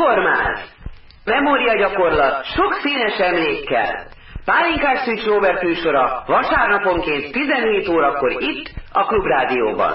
Cukormáz! Memória gyakorlat sok színes emlékkel. Pálinkás Szűcs Robert műsora vasárnaponként 17 órakor itt a Klubrádióban.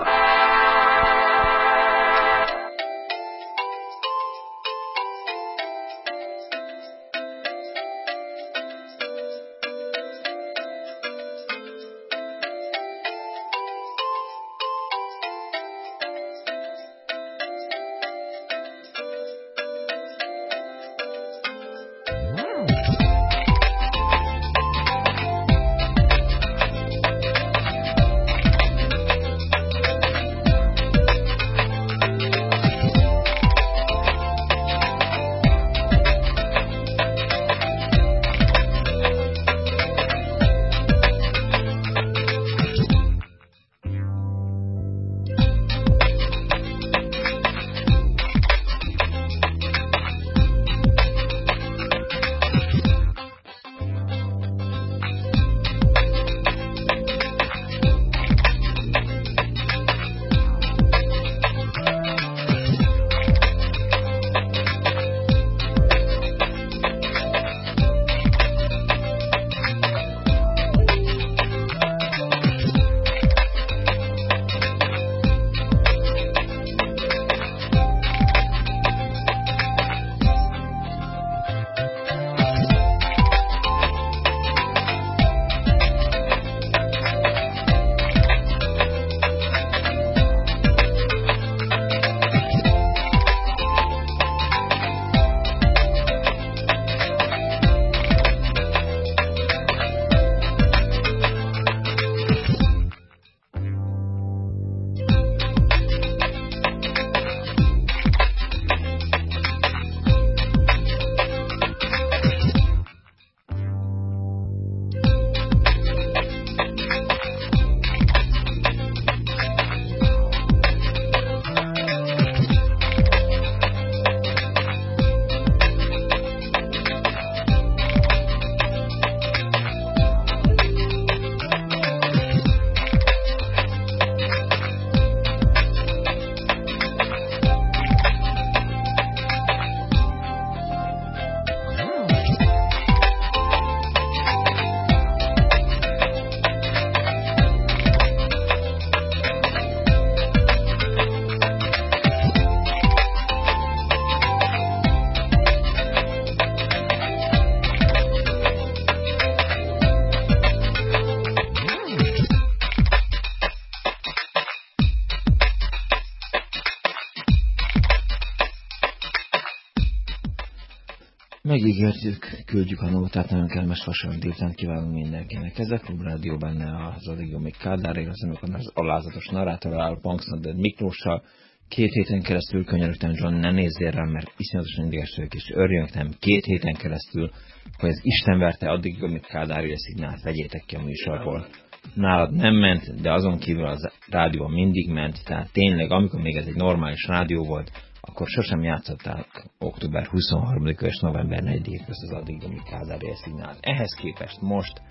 Megígértük, küldjük a nótát, nagyon kellemes vasárnap délután kívánunk mindenkinek. Ez a Klubrádió benne az addig még Kádár az az alázatos narrátorral, Punksnoded Miklóssal. Két héten keresztül könyörögtem John, ne nézzél rám, mert iszonyatosan ideges vagyok, és örjönögtem két héten keresztül, hogy az Isten verte addig, amíg Kádár a szignált vegyétek ki a műsorból. Nálad nem ment, de azon kívül az rádió mindig ment, tehát tényleg, amikor még ez egy normális rádió volt, akkor sosem játszották október 23 és november 4 közt az addig, amíg Kázár szignál. Ehhez képest most,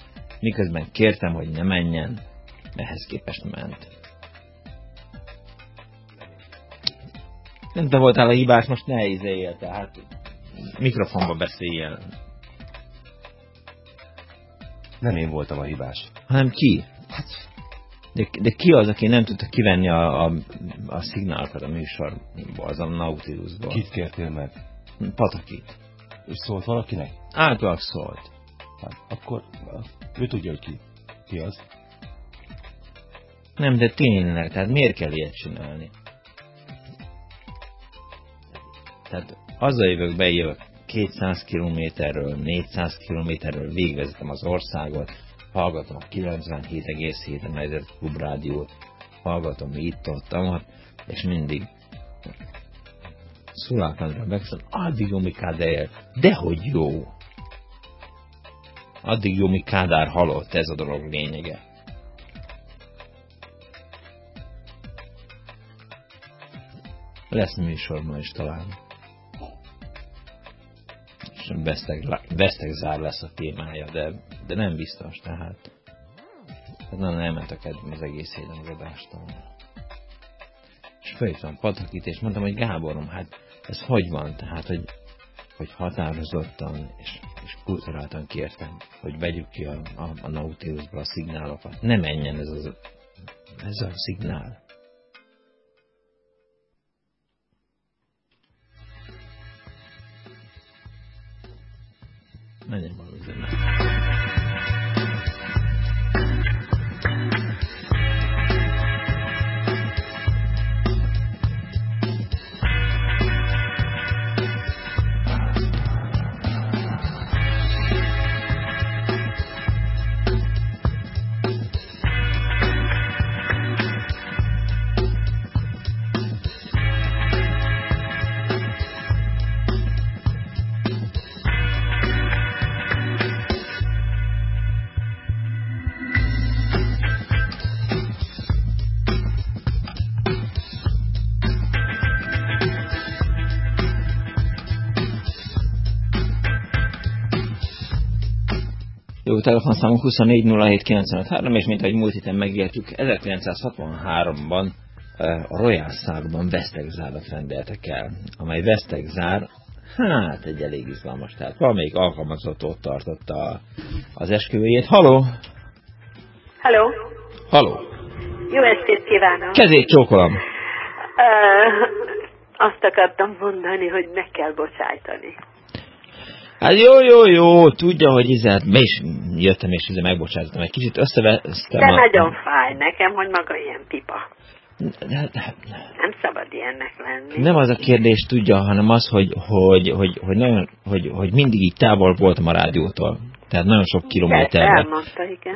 miközben kértem, hogy ne menjen, ehhez képest ment. Nem te voltál a hibás, most ne izéljél, tehát mikrofonba beszéljél. Nem én voltam a hibás. Hanem ki? Hát de, de ki az, aki nem tudta kivenni a, a, a szignálokat a műsorból, az a Nautilusból? Kit kértél meg? Patakit. És szólt valakinek? Általában szólt. Hát, akkor ő tudja, hogy ki. Ki az? Nem, de tényleg, tehát miért kell ilyet csinálni? Tehát azzal jövök be, jövök 200 kilométerről, 400 kilométerről végvezetem az országot, hallgatom a 97,7 MHz klubrádiót, hallgatom itt ott, amat, és mindig Szulák Andrán megszól, addig jó, mi Kádár dehogy jó. Addig jó, mi Kádár halott, ez a dolog lényege. Lesz műsorban is talán. És veszteg, veszteg zár lesz a témája, de de nem biztos, tehát. Hát nagyon elment a kedvem az egész héten az adástól. És felhívtam Patakit, és mondtam, hogy Gáborom, hát ez hogy van? Tehát, hogy hogy határozottan és, és kulturáltan kértem, hogy vegyük ki a, a, a Nautilusból a szignálokat. Ne menjen ez, az, ez a szignál. Telefonszámunk 2407953, és mint ahogy múlt héten megértük, 1963-ban a Royal Szárban Vesztegzárat rendeltek el, amely Vesztegzár, hát egy elég izgalmas, tehát valamelyik alkalmazott ott tartotta az esküvőjét. Haló! Haló! Haló! Jó estét kívánok! Kezét csókolom! Uh, azt akartam mondani, hogy meg kell bocsájtani. Hát jó, jó, jó, tudja, hogy izet, mi is jöttem és izet megbocsátottam, egy kicsit összevesztem. De a... nagyon fáj nekem, hogy maga ilyen pipa. De, de, de, nem szabad ilyennek lenni. Nem az a kérdés tudja, hanem az, hogy, hogy, hogy, hogy, nagyon, hogy, hogy mindig így távol voltam a rádiótól tehát nagyon sok kilométerre.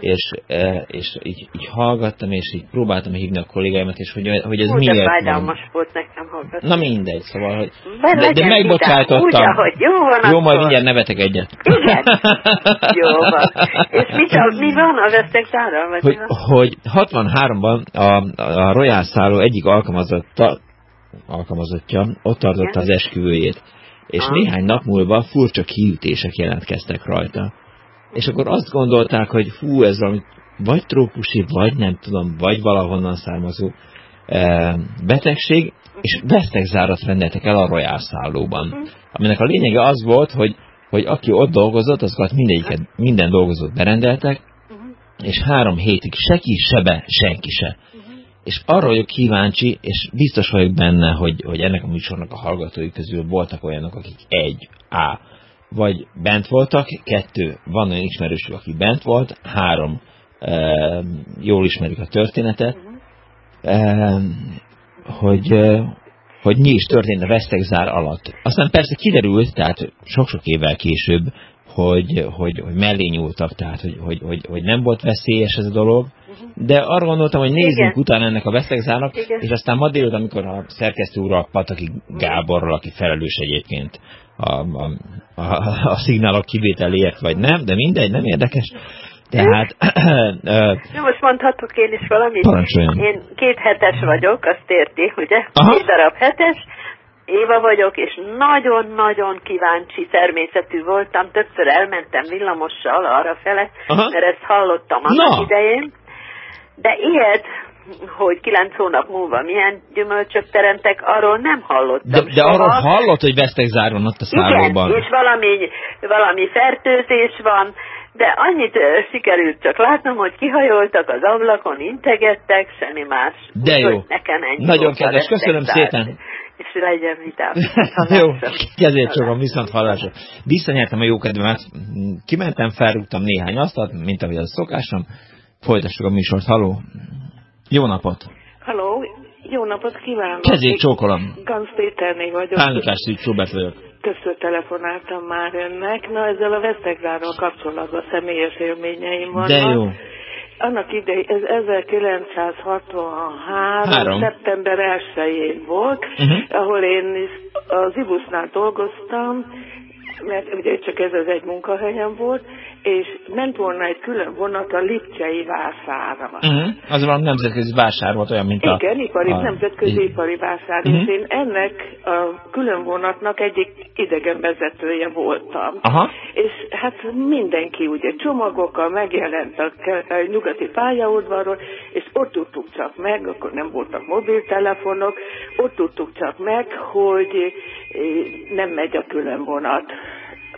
És, e, és így, így hallgattam, és így próbáltam hívni a kollégáimat, és hogy, hogy ez Hú, miért fájdalmas volt nekem hallgatni. Na mindegy, szóval, hogy de, de megbocsátottam. Úgy, ahogy jó van Jó, majd mindjárt nevetek egyet. Igen. jó van. És mit, a, mi van a vesztek zárral? Hogy, hogy 63-ban a, a Royal szálló egyik alkalmazotta, alkalmazottja ott tartotta Igen. az esküvőjét és ah. néhány nap múlva furcsa kiütések jelentkeztek rajta és akkor azt gondolták, hogy fú, ez valami vagy trópusi, vagy nem tudom, vagy valahonnan származó e, betegség, és vesztegzárat rendeltek el a Royal szállóban. Mhm. Aminek a lényege az volt, hogy, hogy aki ott dolgozott, azokat mindegyiket, minden dolgozót berendeltek, mhm. és három hétig se ki, se be, senki se. Mhm. És arra vagyok kíváncsi, és biztos vagyok benne, hogy, hogy ennek a műsornak a hallgatói közül voltak olyanok, akik egy, A vagy bent voltak, kettő, van olyan ismerősük, aki bent volt, három, e, jól ismerik a történetet, e, hogy, e, hogy mi is történt a Vesztegzár alatt. Aztán persze kiderült, tehát sok-sok évvel később, hogy, hogy, hogy mellé nyúltak, tehát hogy, hogy, hogy, hogy nem volt veszélyes ez a dolog, de arra gondoltam, hogy nézzünk utána ennek a Vesztegzárnak, és aztán ma délután, amikor a szerkesztő úrral, Pataki Gáborral, aki felelős egyébként a, a, a, a szignálok kivételéért, vagy nem, de mindegy, nem érdekes. Tehát... uh, most mondhatok én is valamit? Parancsoljon. Én két hetes vagyok, azt érti, ugye? Aha. Két darab hetes. Éva vagyok, és nagyon-nagyon kíváncsi természetű voltam. Többször elmentem villamossal arra fele, Aha. mert ezt hallottam annak Na. idején. De ilyet hogy kilenc hónap múlva milyen gyümölcsök teremtek, arról nem hallottam De, de arról hallott, hogy vesztek záron ott a szállóban. Igen, és valami, valami fertőzés van, de annyit sikerült csak látnom, hogy kihajoltak az ablakon, integettek, semmi más. De jó. Nekem ennyi Nagyon kedves, köszönöm zárt. szépen. És legyen vitám. jó, kezét csogom, viszont hallásra. Visszanyertem a jókedvemet, kimentem, felrúgtam néhány asztalt, mint ahogy az szokásom. Folytassuk a műsort, haló. Jó napot! Halló, jó napot kívánok! Kezét csókolom! Ganz Péterné vagyok. Pánikás Robert vagyok. Többször telefonáltam már önnek. Na, ezzel a Vesztegrádról kapcsolatban személyes élményeim vannak. De jó! Annak idején, ez 1963. Három. szeptember 1-én volt, uh-huh. ahol én is az Ibusznál dolgoztam, mert ugye csak ez az egy munkahelyem volt, és ment volna egy külön vonat a Lipcsei vására. Uh-huh. Az valami nemzetközi vásár volt olyan, mint Igen, a... Igen, ipari, a... nemzetközi ipari vásár, uh-huh. és én ennek a külön vonatnak egyik idegen vezetője voltam. Aha. És hát mindenki ugye csomagokkal megjelent a, a nyugati pályaudvarról, és ott tudtuk csak meg, akkor nem voltak mobiltelefonok, ott tudtuk csak meg, hogy nem megy a külön vonat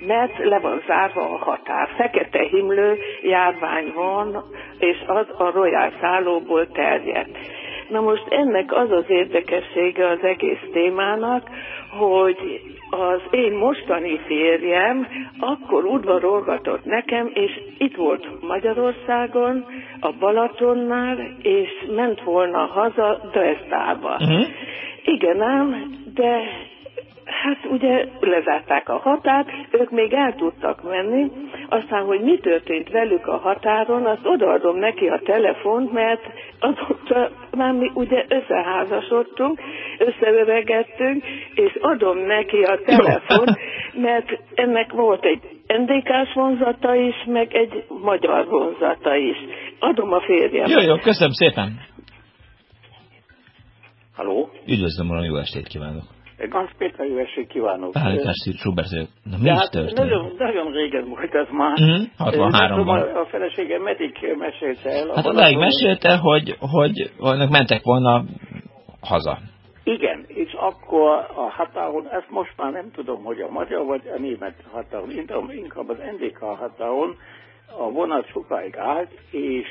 mert le van zárva a határ. Fekete himlő járvány van, és az a Royal szállóból terjedt. Na most ennek az az érdekessége az egész témának, hogy az én mostani férjem akkor udvarolgatott nekem, és itt volt Magyarországon, a Balatonnál, és ment volna haza Dresdába. Uh-huh. Igen ám, de Hát ugye lezárták a határt, ők még el tudtak menni, aztán, hogy mi történt velük a határon, azt odaadom neki a telefont, mert azóta már mi ugye összeházasodtunk, összeöregettünk, és adom neki a telefont, mert ennek volt egy NDK-s vonzata is, meg egy magyar vonzata is. Adom a férjem. Jó, jó, köszönöm szépen. Halló? Üdvözlöm, valami jó estét kívánok. Ganz Péter, jó esét kívánok! Állítás, Schubert, na mi hát nagyon, nagyon régen volt ez már. Mm, 63-ban. A, a feleségem meddig mesélte el. Hát odáig mesélte, hogy, hogy, hogy mentek volna haza. Igen, és akkor a határon, ezt most már nem tudom, hogy a magyar vagy a német határon, inkább az NDK határon a vonat sokáig állt, és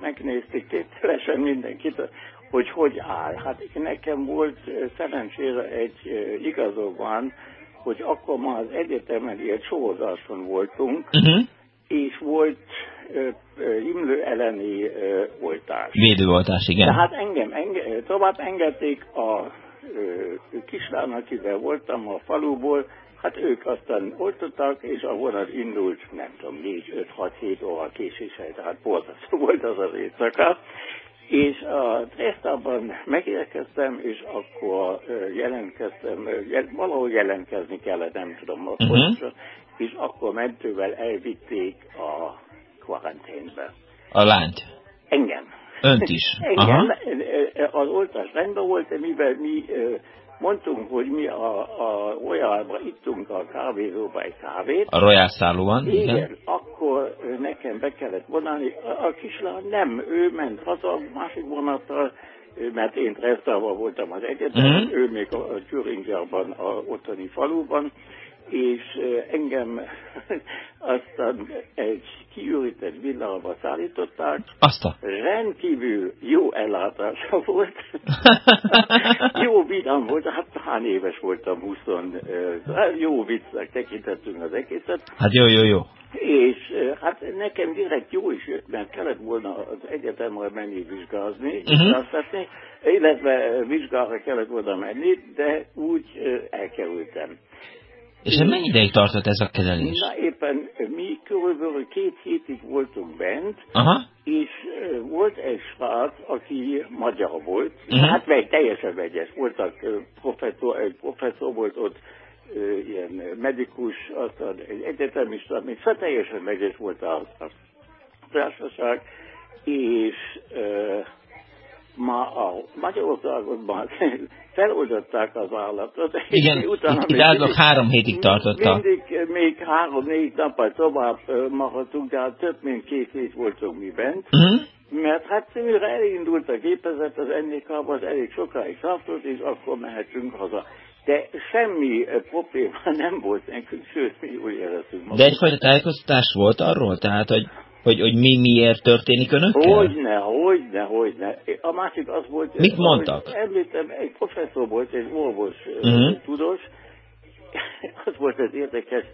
megnézték tételesen mindenkit, hogy hogy áll. Hát nekem volt szerencsére egy igazolvány, hogy akkor már az egyetemen ilyen sorozáson voltunk, uh-huh. és volt imlő elleni oltás. Védőoltás, igen. Tehát engem, engem tovább engedték a kislánynak, akivel voltam a faluból, hát ők aztán oltottak, és a vonat indult, nem tudom, 4, 5, 6, 7 óra késéssel, tehát borzasztó volt az az éjszaka. És a Dresdában megérkeztem, és akkor jelentkeztem, valahol jelentkezni kellett, nem tudom, uh-huh. pontosan, és akkor mentővel elvitték a karanténbe. A lányt? Engem. Önt is? Engem. Aha. Az oltás rendben volt, mivel mi mondtunk, hogy mi a, a Royalba ittunk a kávézóba egy kávét. A Royal? Igen, igen. akkor nekem be kellett vonalni. A, a kislány nem, ő ment haza másik vonattal, mert én Dresdában voltam az egyetem, uh-huh. ő még a, a Thüringerban, a ottani faluban, és engem aztán egy kiürített villalba szállították. Azt a... Rendkívül jó ellátása volt. jó vidám volt, hát hány éves voltam, 20, jó viccnek tekintettünk az egészet. Hát jó, jó, jó. És hát nekem direkt jó is jött, mert kellett volna az egyetemre menni vizsgázni, uh-huh. illetve vizsgára kellett volna menni, de úgy elkerültem. És ez mennyi ideig tartott ez a kezelés? Na éppen mi körülbelül két hétig voltunk bent, Aha. és volt egy srác, aki magyar volt, uh-huh. hát meg teljesen vegyes. Voltak professzor, egy professzor volt ott, ilyen medikus, aztán egy egyetemista, még szóval teljesen vegyes volt a, társaság, és ma a Magyarországon már feloldották az állatot. Igen, utána itt átlag három hétig tartotta. Mindig még három-négy nappal tovább maradtunk, de hát több mint két hét voltunk mi bent. Uh-huh. Mert hát mire elindult a gépezet, az NDK az elég sokáig tartott, és akkor mehetünk haza. De semmi probléma nem volt nekünk, sőt, mi úgy éreztünk De egyfajta tájékoztatás volt arról? Tehát, hogy hogy, hogy mi miért történik önökkel? Hogyne, hogyne, hogyne. A másik az volt... Mit mondtak? Említem, egy professzor volt, egy orvos uh-huh. tudós, az volt az érdekes,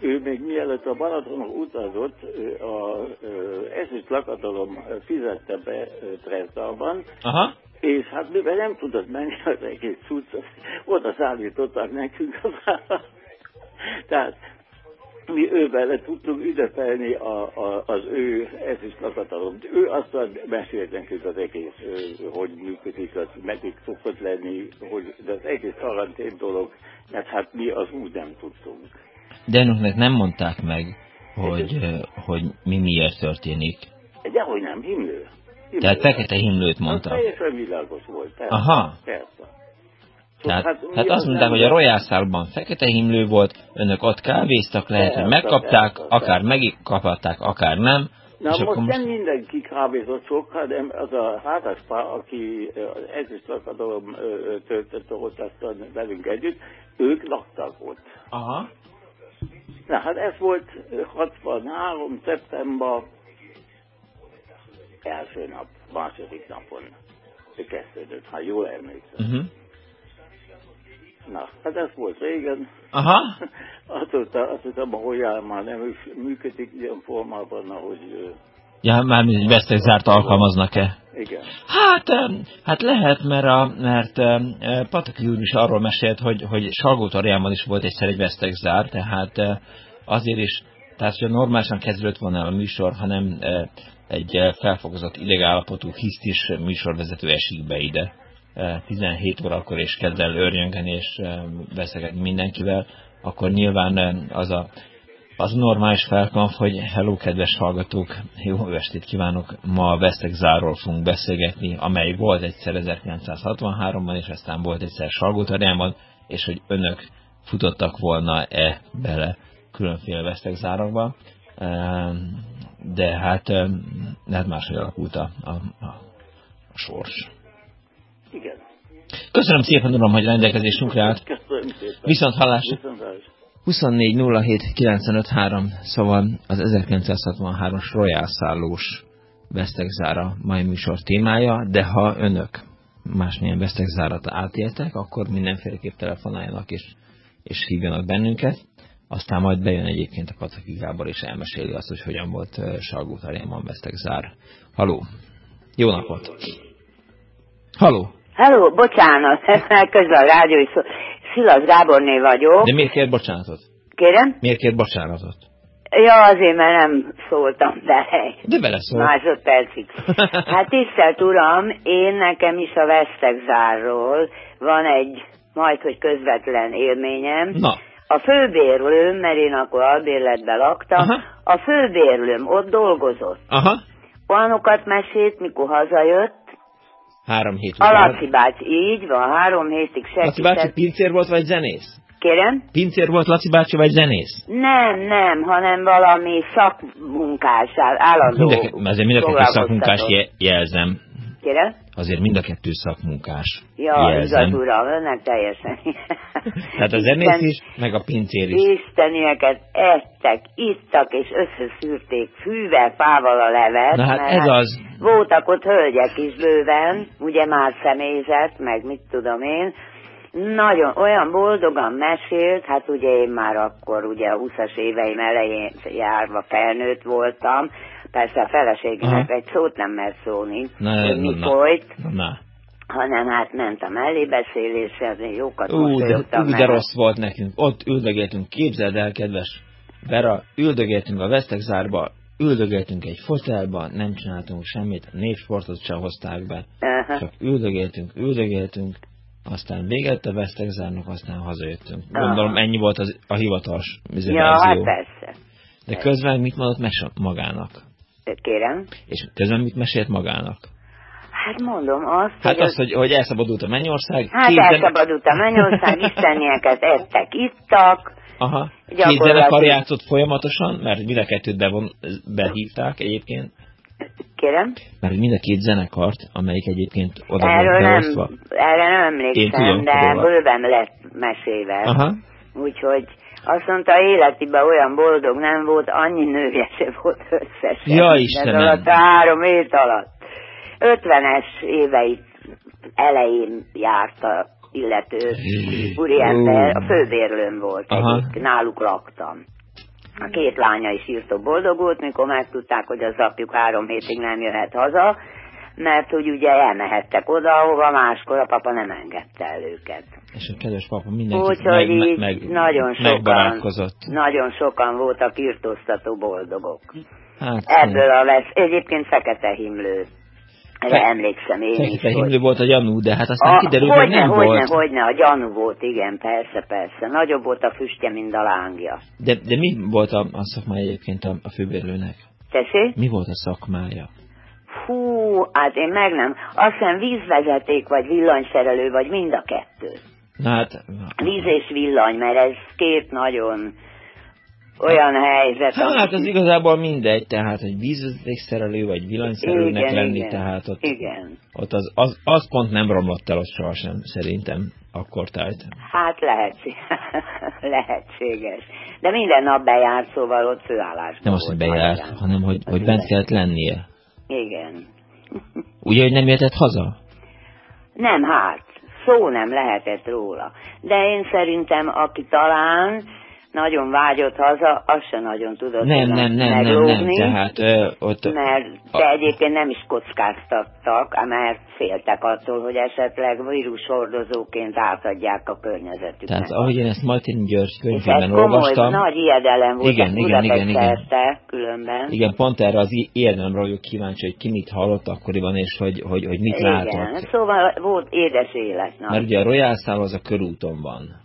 ő még mielőtt a Balatonon utazott, a ezüst lakatalom fizette be Dresdában, és hát mivel nem tudott menni az egész cuccot, oda szállították nekünk az Tehát mi ővel tudtunk üdepelni a, a, az ő ezüst lakatalom. Ő aztán mesélt nekünk az egész, hogy működik, az meddig szokott lenni, hogy az egész karantén dolog, mert hát mi az úgy nem tudtunk. De önöknek nem mondták meg, hogy, hogy mi miért történik. Dehogy nem, himlő. himlő. Tehát fekete himlőt mondta. Az teljesen világos volt. Persze, Aha. Persze. Tehát, hát, hát azt mondták, hogy a Royal fekete himlő volt, önök ott kávéztak, lehet, hogy megkapták, akár megkaphatták, akár nem, Na most, most nem mindenki kávézott sok, hanem az a házaspár, aki az ezüst szakadalom töltötte ott azt velünk együtt, ők laktak ott. Aha. Na hát ez volt 63. szeptember első nap, második napon kezdődött, ha jól emlékszem. Uh-huh. Na, hát ez volt régen. Aha. azóta, azóta ma olyan már nem működik ilyen formában, ahogy... Ja, már egy vesztegzárt alkalmaznak-e? Igen. Hát, hát lehet, mert, a, mert Pataki úr is arról mesélt, hogy, hogy Salgótarjában is volt egyszer egy vesztegzár, tehát azért is, tehát hogy normálisan kezdődött volna a műsor, hanem egy felfogozott idegállapotú hisztis műsorvezető esik be ide 17 órakor és kezd el örjöngeni és beszélgetni mindenkivel, akkor nyilván az a az normális felkamp, hogy hello, kedves hallgatók, jó estét kívánok, ma a Vesztegzáról fogunk beszélgetni, amely volt egyszer 1963-ban, és aztán volt egyszer Salgótarjánban, és hogy önök futottak volna-e bele különféle Vesztegzárokba, de hát, de hát máshogy alakult a, a, a sors. Köszönöm szépen, uram, hogy rendelkezésünkre állt. Viszont hallásra. 24 07 szóval az 1963-as Royal szállós Vesztegzára mai műsor témája, de ha önök másmilyen Vesztegzárat átéltek, akkor mindenféleképp telefonáljanak és, és hívjanak bennünket. Aztán majd bejön egyébként a Pataki Gábor, és elmeséli azt, hogy hogyan volt Salgótarjánban Vesztegzár. Haló! Jó napot! Haló! Hello, bocsánat, közben a rádió is szó. Szilas Gáborné vagyok. De miért kért bocsánatot? Kérem? Miért kért bocsánatot? Ja, azért, mert nem szóltam bele. De bele szól. Másodpercig. Hát tisztelt uram, én nekem is a Vesztegzárról van egy majd, hogy közvetlen élményem. Na. A főbérlőm, mert én akkor albérletben laktam, Aha. a főbérlőm ott dolgozott. Aha. Olyanokat mesélt, mikor hazajött, Három hét után. A Laci bácsi, így van, három hétig segített. Laci bácsi pincér volt, vagy zenész? Kérem? Pincér volt Laci bácsi, vagy zenész? Nem, nem, hanem valami szakmunkás, állandó Mindek, Azért mind a kettő szakmunkás jelzem. Kérem? Azért mind a kettő szakmunkás. Ja, jelzem. igaz uram, önnek teljesen. Tehát a zenész is, meg a pincér is. Istenieket ettek, ittak és összeszűrték fűvel, fával a levet. Na hát ez az. Voltak ott hölgyek is bőven, ugye már személyzet, meg mit tudom én. Nagyon, olyan boldogan mesélt, hát ugye én már akkor ugye a 20-as éveim elején járva felnőtt voltam, persze a feleségének egy szót nem mert szólni, hogy mi na, folyt, na, hanem hát ment a mellébeszélésre, jókat Ú, de, ú, de rossz volt nekünk. Ott üldögéltünk, képzeld el, kedves Vera, üldögéltünk a Vesztegzárba, üldögéltünk egy fotelba, nem csináltunk semmit, népsportot sem hozták be, uh-huh. csak üldögéltünk, üldögéltünk, aztán véget a Vesztegzárnak, aztán hazajöttünk. Gondolom uh-huh. ennyi volt az, a hivatalos Ja, hát persze. De közben mit mondott meg magának? Kérem. És közben mit mesélt magának? Hát mondom azt, Hát hogy az, hogy, hogy elszabadult a mennyország. Hát kézen... elszabadult a mennyország, istenieket ettek, ittak. Aha. Két zenekar játszott folyamatosan, mert mind a kettőt bevon, behívták egyébként. Kérem? Mert mind a két zenekart, amelyik egyébként oda erről beosztva. Nem, erre nem emlékszem, tudom, de bőven lett mesélve. Aha. Úgyhogy azt mondta, életében olyan boldog nem volt, annyi nője se volt összesen. Ja, Istenem. Ez alatt a három év alatt. 50-es éveit elején járt a illető úriember, a főbérlőm volt egyik, náluk laktam. A két lánya is írtó boldogult, mikor megtudták, hogy az apjuk három hétig nem jöhet haza, mert hogy ugye elmehettek oda, ahova máskor a papa nem engedte el őket. És a kedves papa mindenkit meg, meg, meg, nagyon sokan, nagyon sokan voltak írtóztató boldogok. Hát, Ebből a vesz, egyébként fekete himlő. Erre Fe emlékszem én Fekete is. Fekete himlő volt a gyanú, de hát aztán a, kiderült, hogy nem hogyne, volt. Hogyne, a gyanú volt, igen, persze, persze. Nagyobb volt a füstje, mint a lángja. De, de mi volt a, a szakmája egyébként a, a főbérlőnek? Tessék? Mi volt a szakmája? Fú, hát én meg nem. Azt hiszem vízvezeték, vagy villanyszerelő, vagy mind a kettő. Na hát... Víz és villany, mert ez két nagyon olyan helyzet. Hát az igazából mindegy, tehát hogy vízvezetékszerelő vagy villanyszerelőnek igen, lenni, igen, tehát ott, igen. ott az, az, az pont nem romlott el ott sohasem, szerintem akkor tájt. Hát lehetséges. lehetséges. De minden nap bejárt, szóval ott főállásban Nem az, hogy bejárt, hanem hogy, hogy bent kellett lennie. Igen. Ugye, hogy nem jöhetett haza? Nem, hát, szó nem lehetett róla. De én szerintem, aki talán nagyon vágyott haza, azt se nagyon tudott nem, nem, nem, meglógni, nem, nem, tehát, ö, ott, mert de egyébként nem is kockáztattak, mert féltek attól, hogy esetleg vírushordozóként átadják a környezetüket. Tehát ahogy én ezt Martin György könyvében olvastam. nagy ijedelem volt igen, igen, igen, igen. különben. Igen, pont erre az ijedelemre vagyok kíváncsi, hogy ki mit hallott akkoriban, és hogy, hogy, hogy mit igen, látott. szóval volt édes élet. Mert ugye a Royal az a körúton van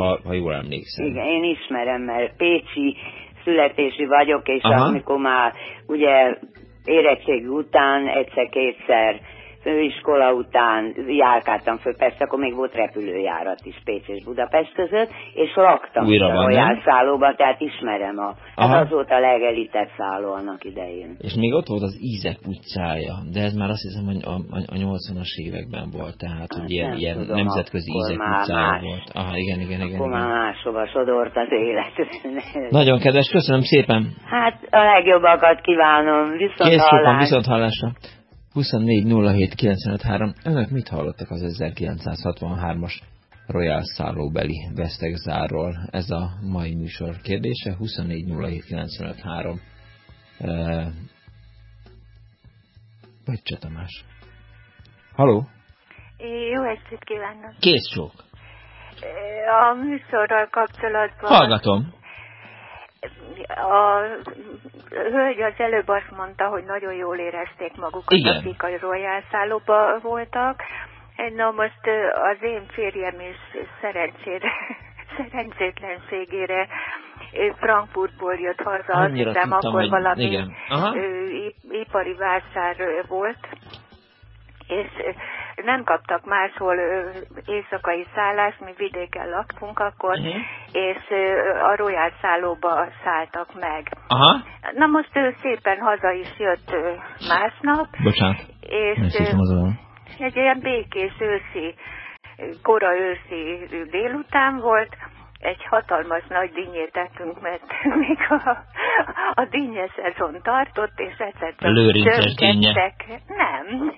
ha, ha jól emlékszem. Igen, én ismerem, mert Pécsi születési vagyok, és Aha. amikor már ugye érettségi után egyszer-kétszer főiskola után járkáltam föl, persze akkor még volt repülőjárat is Pécs és Budapest között, és laktam Újra a Royal szállóban, tehát ismerem a, hát az volt a legelitebb szálló annak idején. És még ott volt az Ízek utcája, de ez már azt hiszem, hogy a, a, a 80-as években volt, tehát hát hogy ilyen, ilyen tudom, nemzetközi Ízek utcája más. volt. Aha, igen, igen, igen. Akkor igen. már máshova sodort az élet. Nagyon kedves, köszönöm szépen. Hát a legjobbakat kívánom, viszont Kész hallás. viszont hallásra. 24 Önök mit hallottak az 1963-as Royal szállóbeli vesztegzárról? Ez a mai műsor kérdése. 24 vagy Cseh Tamás. Haló? Jó estét kívánok! Kész csók! A műsorral kapcsolatban... Hallgatom a hölgy az előbb azt mondta, hogy nagyon jól érezték magukat, Igen. akik a Royal szállóba voltak. Na most az én férjem is szerencsére, szerencsétlenségére Frankfurtból jött haza, azt hiszem, akkor valami Igen. ipari vásár volt, és nem kaptak máshol éjszakai szállást, mi vidéken laktunk akkor, uh-huh. és a Royal szállóba szálltak meg. Aha. Na most ő szépen haza is jött másnap. Bocsánat. És egy ilyen békés őszi, kora őszi délután volt, egy hatalmas nagy dinnyét ettünk, mert még a, a dinnye szezon tartott, és egyszer csöngettek. Nem.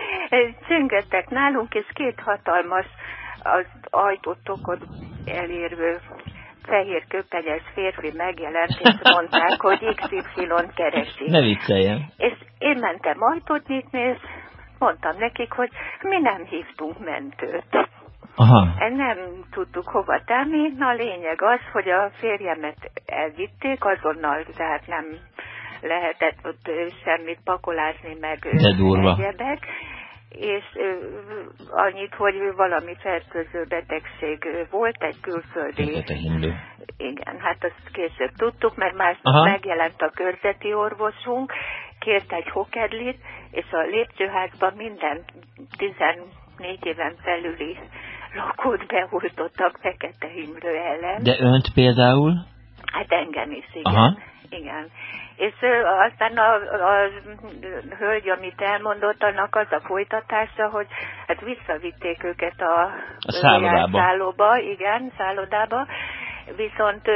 Csöngettek nálunk, és két hatalmas az ajtótokon elérvő fehér köpenyes férfi megjelent, és mondták, hogy XY-t keresi. Ne vicceljen. És én mentem ajtót nyitni, és mondtam nekik, hogy mi nem hívtunk mentőt. Aha. Nem tudtuk hova tenni. Na a lényeg az, hogy a férjemet elvitték, azonnal, tehát nem lehetett ott semmit pakolázni, meg egyebek és annyit, hogy valami fertőző betegség volt, egy külföldi. Igen, hát azt később tudtuk, mert másnap megjelent a körzeti orvosunk, kért egy hokedlit, és a lépcsőházban minden 14 éven felüli lakót beoltottak Fekete Imrő ellen. De önt például? Hát engem is, igen. Aha. Igen. És aztán a, a, a hölgy, amit elmondott, annak az a folytatása, hogy hát visszavitték őket a, a szállodába. szállóba, igen, szállodába, viszont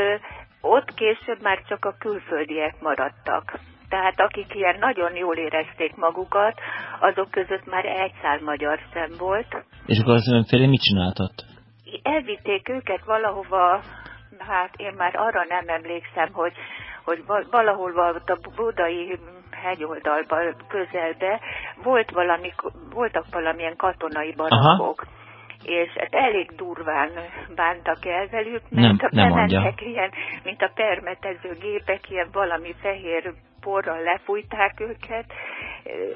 ott később már csak a külföldiek maradtak. Tehát akik ilyen nagyon jól érezték magukat, azok között már egy szál magyar szem volt. És akkor az önféle mit csináltott? Elvitték őket valahova, hát én már arra nem emlékszem, hogy, hogy valahol volt a budai hegyoldalban közelbe volt valami, voltak valamilyen katonai barakok. Aha és hát elég durván bántak el velük, mert nem, nem bementek ilyen, mint a permetező gépek, ilyen valami fehér porral lefújták őket,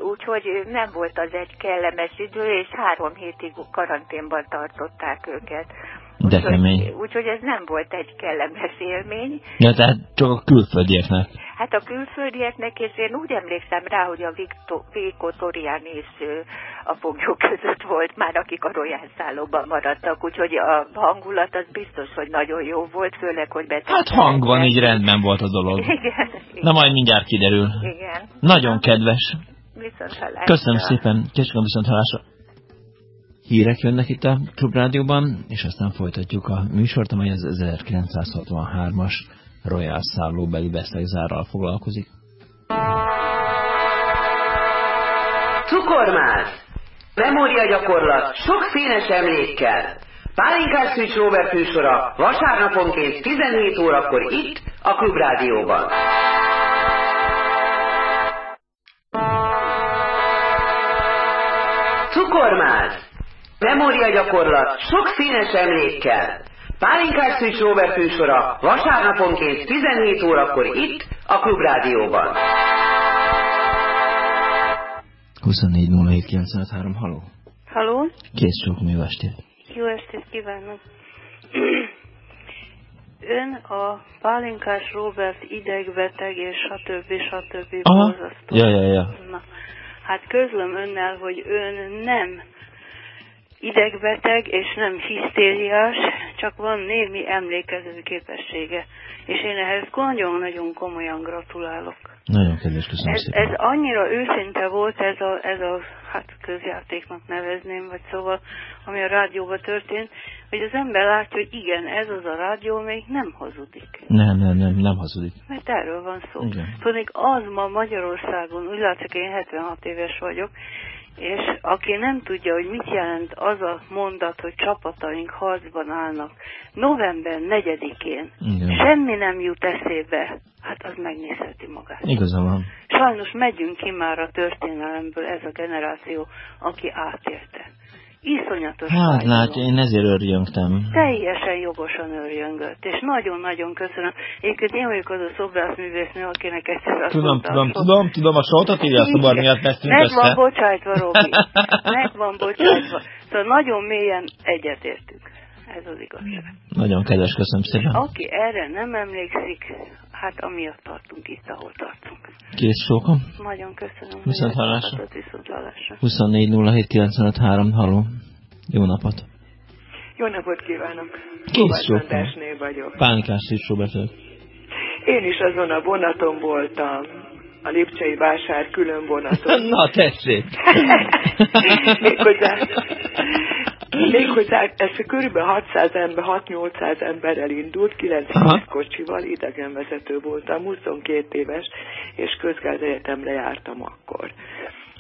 úgyhogy nem volt az egy kellemes idő, és három hétig karanténban tartották őket. De kemény. Úgyhogy ez nem volt egy kellemes élmény. Ja, tehát csak a külföldieknek. Hát a külföldieknek, és én úgy emlékszem rá, hogy a Véko Torián és a foglyok között volt már, akik a Royal szállóban maradtak, úgyhogy a hangulat az biztos, hogy nagyon jó volt, főleg, hogy beteg. Hát hang van, így rendben volt a dolog. Igen. Na majd mindjárt kiderül. Igen. Nagyon kedves. Viszont hallásra. Köszönöm szépen, Kecskön viszont hallásra. Hírek jönnek itt a Klubrádióban, és aztán folytatjuk a műsort, amely az 1963-as Royal szállóbeli beszegzárral foglalkozik. Cukormáz! Memória gyakorlat sok színes emlékkel. Pálinkás Szűcs Robert műsora vasárnaponként 17 órakor itt a Klubrádióban. Cukormáz! Memória gyakorlat sok színes emlékkel. Pálinkás Szűcs Robert műsora vasárnaponként 17 órakor itt a Klubrádióban. 24 07 haló. Haló? Kész sok mi estét. Jó estét kívánok. Ön a pálinkás Robert idegbeteg és stb. stb. Aha. Ja, ja, ja. Na, hát közlöm önnel, hogy ön nem idegbeteg és nem hisztériás, csak van némi emlékező képessége. És én ehhez nagyon-nagyon komolyan gratulálok. Nagyon kedves, köszönöm ez, szépen. ez annyira őszinte volt ez a, ez a hát közjátéknak nevezném, vagy szóval, ami a rádióban történt, hogy az ember látja, hogy igen, ez az a rádió még nem hazudik. Nem, nem, nem, nem hazudik. Mert erről van szó. Igen. Tudnék, az ma Magyarországon, úgy látszik, én 76 éves vagyok, és aki nem tudja, hogy mit jelent az a mondat, hogy csapataink harcban állnak, november 4-én semmi nem jut eszébe, hát az megnézheti magát. Igaza van. Sajnos megyünk ki már a történelemből ez a generáció, aki átélte. Iszonyatos. Hát látja, én ezért örjöngtem. Teljesen jogosan örjöngött, és nagyon-nagyon köszönöm. Egyébként én vagyok az a szobrászművésznő, akinek egyszer azt Tudom, mondtam, tudom, tudom, tudom, a sortot írja a szobar miatt vesztünk Meg össze. van bocsájtva, Robi. Meg van bocsájtva. Szóval nagyon mélyen egyetértünk. Ez az igazság. Nagyon kedves, köszönöm szépen. Aki erre nem emlékszik, hát amiatt tartunk itt, ahol tartunk. Kész sokan. Nagyon köszönöm. Viszont hallásra. Viszont hallásra. 24 07 95 haló. Jó napot. Jó napot kívánok. Kész sokan. vagyok. Pánikás Szícsó beszél. Én is azon a vonaton voltam, a Lipcsei vásár külön vonaton. Na, tessék! Méghozzá, méghozzá ez körülbelül 600 ember, 6-800 emberrel indult, 9 kocsival, idegenvezető voltam, 22 éves, és közgáz jártam akkor.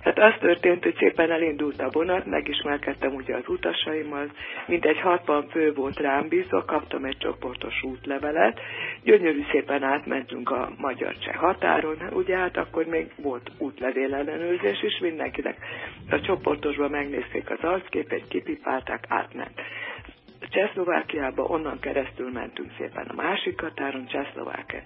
Hát az történt, hogy szépen elindult a vonat, megismerkedtem ugye az utasaimmal, mintegy 60 fő volt rám bízva, kaptam egy csoportos útlevelet, gyönyörű szépen átmentünk a magyar-cseh határon, ugye hát akkor még volt útlevél ellenőrzés is, mindenkinek. A csoportosban megnézték az arcképet, kipipálták, átment. Csehszlovákiába, onnan keresztül mentünk szépen a másik határon, Csehszlovákia.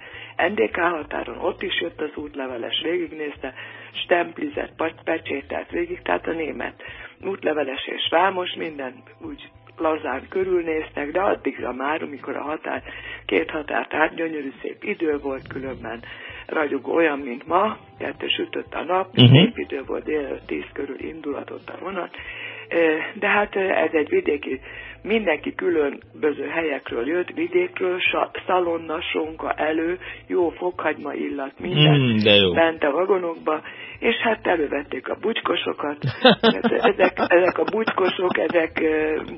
NDK határon, ott is jött az útleveles, végignézte, stemplizett, pecsételt végig, tehát a német útleveles és vámos, minden úgy lazán körülnéztek, de addigra már, amikor a határ, két határt át, gyönyörű szép idő volt különben, ragyogó olyan, mint ma, kettő sütött a nap, uh-huh. szép idő volt, délelőtt tíz körül indulatott a vonat, de hát ez egy vidéki mindenki különböző helyekről jött, vidékről, szalonna, sonka elő, jó fokhagyma illat, minden mm, de jó. bent a vagonokba, és hát elővették a bucskosokat, ezek, ezek a bucskosok, ezek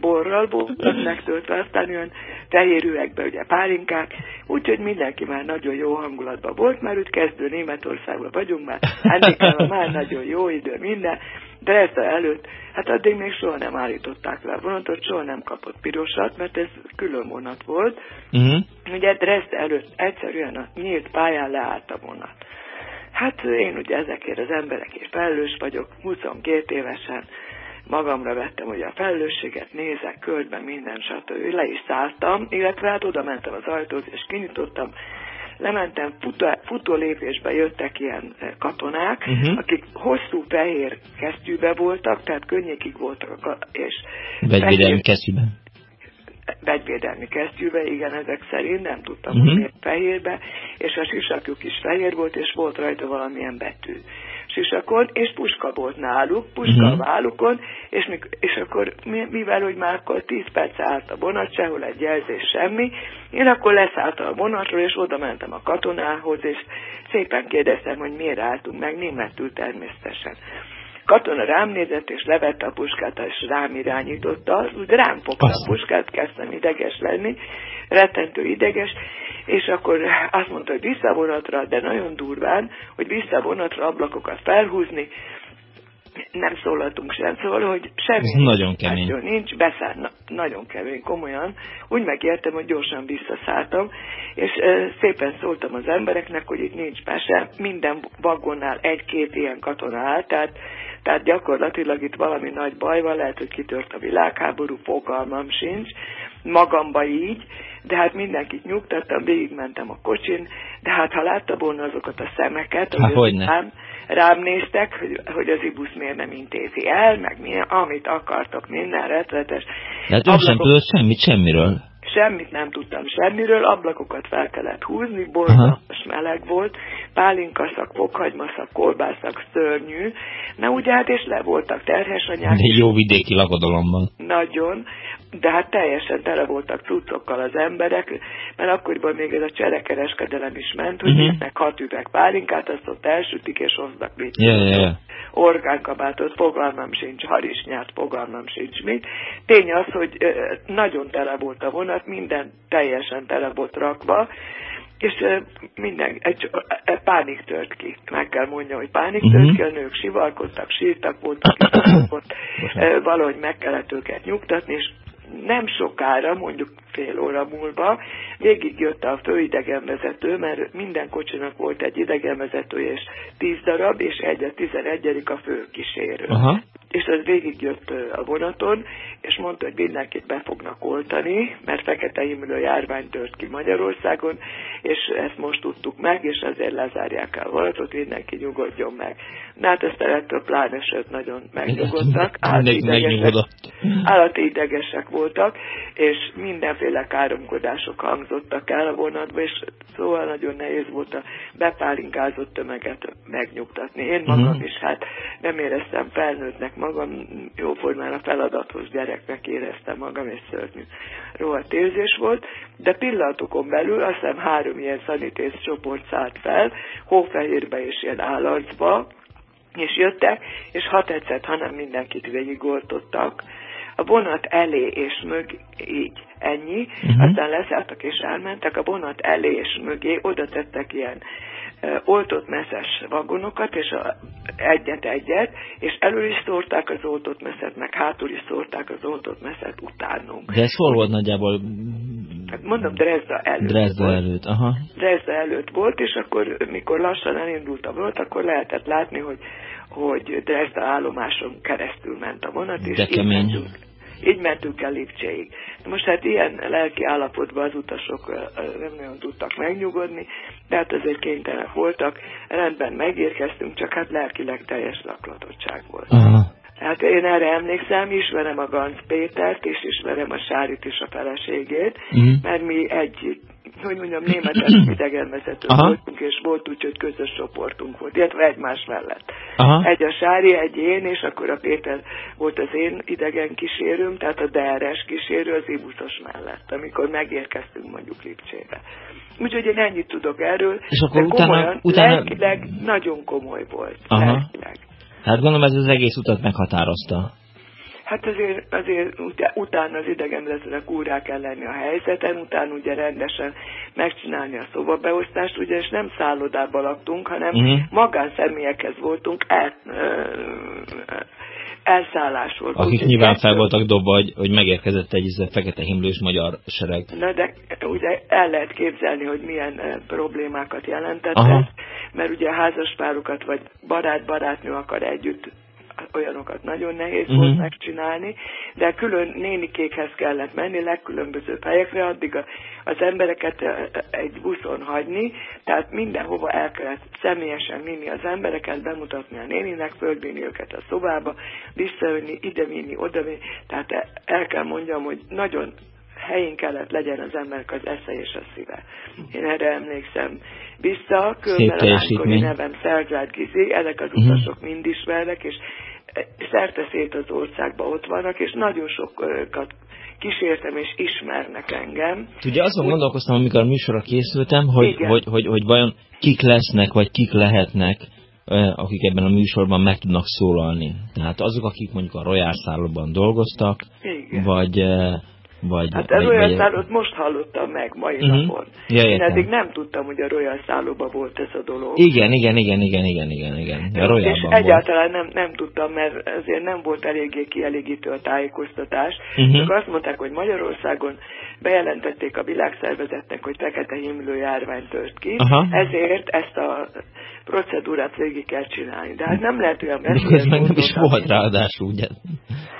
borral voltak megtöltve, aztán jön fehér üvegbe ugye pálinkák, úgyhogy mindenki már nagyon jó hangulatban volt, mert úgy kezdő Németországban vagyunk már, ennél már nagyon jó idő, minden, Dresda előtt, hát addig még soha nem állították le a vonatot, soha nem kapott pirosat, mert ez külön vonat volt. Uh-huh. Ugye Dresda előtt egyszerűen a nyílt pályán leállt a vonat. Hát én ugye ezekért az emberekért felelős vagyok, 22 évesen magamra vettem ugye a felelősséget, nézek, körben minden, stb. Le is szálltam, illetve hát oda mentem az ajtót, és kinyitottam, lementem, futó, futó lépésbe jöttek ilyen eh, katonák, uh-huh. akik hosszú fehér kesztyűbe voltak, tehát könnyékig voltak, és Vegyvédelmi kesztyűben. vegyvédelmi kesztyűbe, igen, ezek szerint, nem tudtam, uh-huh. hogy miért fehérbe, és a sisakjuk is fehér volt, és volt rajta valamilyen betű sisakon, és puska volt náluk, puska uh-huh. a vállukon, és, és akkor mivel, hogy már akkor 10 perc állt a vonat, sehol egy jelzés, semmi, én akkor leszálltam a vonatról, és oda mentem a katonához, és szépen kérdeztem, hogy miért álltunk meg, németül természetesen katona rám nézett, és levette a puskát, és rám irányította, úgy rám fogta a puskát, kezdtem ideges lenni, rettentő ideges, és akkor azt mondta, hogy visszavonatra, de nagyon durván, hogy visszavonatra ablakokat felhúzni, nem szólaltunk sem, szóval, hogy semmi nagyon kemény. nincs, beszáll, na, nagyon kemény, komolyan. Úgy megértem, hogy gyorsan visszaszálltam, és e, szépen szóltam az embereknek, hogy itt nincs mese, minden vagonnál egy-két ilyen katona áll, tehát, tehát gyakorlatilag itt valami nagy baj van, lehet, hogy kitört a világháború, fogalmam sincs, magamba így, de hát mindenkit nyugtattam, végigmentem a kocsin, de hát ha látta volna azokat a szemeket, hogy hogy rám, rám néztek, hogy, hogy az ibusz miért nem intézi el, meg mi, amit akartok, minden rettetes. De hát ön sem tudott semmit semmiről. Semmit nem tudtam semmiről, ablakokat fel kellett húzni, borzalmas meleg volt, pálinkaszak, fokhagymaszak, kolbászak, szörnyű, na ugye hát és le voltak terhes anyák. De jó vidéki lakodalomban. Nagyon, de hát teljesen tele voltak cuccokkal az emberek, mert akkoriban még ez a cserekereskedelem is ment, hogy uh-huh. meg hat üveg pálinkát, azt ott elsütik és hoznak mit. Yeah, yeah, yeah. Orgánkabátot, fogalmam sincs, harisnyát, fogalmam sincs mit. Tény az, hogy nagyon tele volt a vonat, minden teljesen tele volt rakva, és minden, egy, egy pánik tört ki. Meg kell mondja, hogy pánik tört uh-huh. ki, a nők sivalkodtak, sírtak, voltak, ott, valahogy meg kellett őket nyugtatni, és nem sokára, mondjuk fél óra múlva végigjött a főidegenvezető, mert minden kocsinak volt egy idegenvezető és tíz darab, és egy a tizenegyedik a főkísérő. És ez végigjött a vonaton, és mondta, hogy mindenkit be fognak oltani, mert fekete himlő járvány tört ki Magyarországon, és ezt most tudtuk meg, és ezért lezárják el vonatot, mindenki nyugodjon meg. Na hát ezt ettől pláne sőt nagyon megnyugodtak. Állati idegesek, állati idegesek voltak, és mindenféle káromkodások hangzottak el a vonatba, és szóval nagyon nehéz volt a bepálinkázott tömeget megnyugtatni. Én magam uh-huh. is hát nem éreztem felnőttnek magam jóformán a feladathoz gyereknek éreztem magam, és szörnyű rohadt érzés volt, de pillanatokon belül azt hiszem három ilyen szanitész csoport szállt fel, hófehérbe és ilyen állarcba, és jöttek, és ha tetszett, hanem mindenkit végigoltottak. A vonat elé és mög így ennyi, uh-huh. aztán leszálltak és elmentek, a vonat elé és mögé oda tettek ilyen oltott messzes vagonokat, és egyet-egyet, és elő is szórták az oltott messzet, meg hátul is szórták az oltott messzet utánunk. De ez hol volt nagyjából? Hát mondom, Dresda előtt Dresda volt. előtt, aha. Dresda előtt volt, és akkor, mikor lassan elindult a vonat, akkor lehetett látni, hogy, hogy Dresda állomáson keresztül ment a vonat, és De kemény. Így így mentünk el Lipcséig. Most hát ilyen lelki állapotban az utasok nem nagyon tudtak megnyugodni, de hát azért kénytelenek voltak. Rendben megérkeztünk, csak hát lelkileg teljes zaklatottság volt. Aha. Hát én erre emlékszem, ismerem a Ganz Pétert, és ismerem a Sárit és a feleségét, uh-huh. mert mi egy hogy mondjam, németes idegenvezető Aha. voltunk, és volt úgy, hogy közös csoportunk volt, illetve egymás mellett. Aha. Egy a Sári, egy én, és akkor a Péter volt az én idegen kísérőm, tehát a DRS kísérő az Ibuszos mellett, amikor megérkeztünk mondjuk Lipcsébe. Úgyhogy én ennyit tudok erről, és akkor de komolyan, utána, utána... lelkileg nagyon komoly volt. Aha. Lelkileg. Hát gondolom ez az egész utat meghatározta. Hát azért, azért utána az idegenvezetőnek úrá kell lenni a helyzeten, utána ugye rendesen megcsinálni a szobabeosztást, ugye és nem szállodában laktunk, hanem uh-huh. magánszemélyekhez voltunk el, elszállás volt. Akik nyilván fel voltak dobva, hogy, hogy megérkezett egy fekete himlős magyar sereg. Na de ugye el lehet képzelni, hogy milyen problémákat jelentett ez, mert ugye házaspárokat vagy barát-barátnő akar együtt olyanokat nagyon nehéz uh-huh. volt megcsinálni, de külön nénikékhez kellett menni, legkülönbözőbb helyekre, addig a, az embereket egy buszon hagyni, tehát mindenhova el kellett személyesen vinni az embereket, bemutatni a néninek, fölvinni őket a szobába, visszajönni, ide vinni, oda vinni, tehát el kell mondjam, hogy nagyon helyén kellett legyen az embernek az esze és a szíve. Én erre emlékszem vissza, különben a lánykori nevem Szerzsát Gizi, ezek az mhm. utasok mind ismernek, és szerte szét az országban ott vannak, és nagyon sokat kísértem, és ismernek engem. Ugye azon Úgy... gondolkoztam, amikor a műsorra készültem, hogy, hogy, hogy, hogy vajon kik lesznek, vagy kik lehetnek, akik ebben a műsorban meg tudnak szólalni. Tehát azok, akik mondjuk a Royal szállóban dolgoztak, Igen. vagy vagy, hát a Royal Szállót most hallottam meg mai uh-huh. napon. Ja, Én eddig nem tudtam, hogy a Royal Szállóban volt ez a dolog. Igen, igen, igen, igen, igen, igen, igen. A és volt. egyáltalán nem, nem tudtam, mert azért nem volt eléggé kielégítő a tájékoztatás. Uh-huh. Csak azt mondták, hogy Magyarországon bejelentették a világszervezetnek, hogy fekete himlő járvány tört ki, uh-huh. ezért ezt a procedúrát végig kell csinálni. De hát nem lehet olyan messzire. meg nem is volt ráadásul, ugye?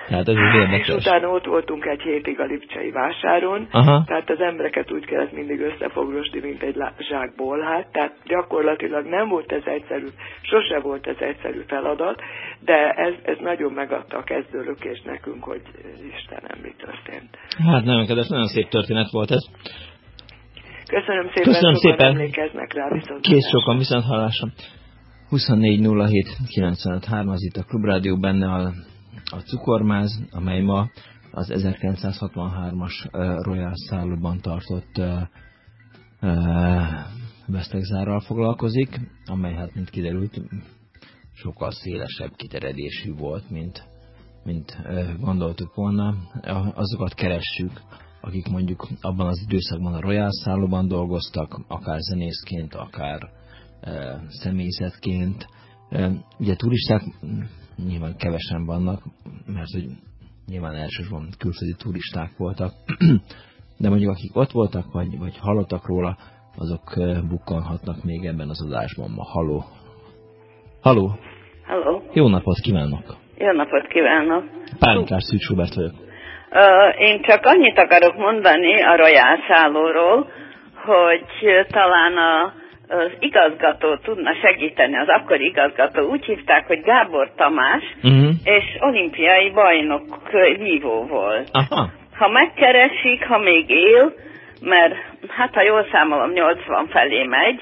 Tehát ez az érdekes. És utána ott voltunk egy hétig a Lipcsei vásáron, Aha. tehát az embereket úgy kellett mindig összefoglosni, mint egy zsákból, hát, tehát gyakorlatilag nem volt ez egyszerű, sose volt ez egyszerű feladat, de ez, ez nagyon megadta a kezdőlökést nekünk, hogy Istenem, mi történt. Hát nem, ez nagyon szép történet volt ez. Köszönöm szépen, Köszönöm szépen. emlékeznek rá, viszont Kész sokan, viszont hallásra. 24 az itt a Klubrádió benne a, a cukormáz, amely ma az 1963-as uh, Royal szállóban tartott uh, uh, vesztegzárral foglalkozik, amely hát, mint kiderült, sokkal szélesebb kiteredésű volt, mint, mint uh, gondoltuk volna. Azokat keressük, akik mondjuk abban az időszakban a Royal szállóban dolgoztak, akár zenészként, akár e, személyzetként. E, ugye turisták nyilván kevesen vannak, mert hogy nyilván elsősorban külföldi turisták voltak, de mondjuk akik ott voltak, vagy, vagy hallottak róla, azok e, bukkanhatnak még ebben az adásban ma. Haló! Haló! Haló! Jó napot kívánok! Jó napot kívánok! Pálinkás Szűcs Robert vagyok. Én csak annyit akarok mondani a Royal szállóról, hogy talán a, az igazgató tudna segíteni, az akkori igazgató. Úgy hívták, hogy Gábor Tamás, uh-huh. és olimpiai bajnok vívó volt. Aha. Ha megkeresik, ha még él, mert hát ha jól számolom, 80 felé megy,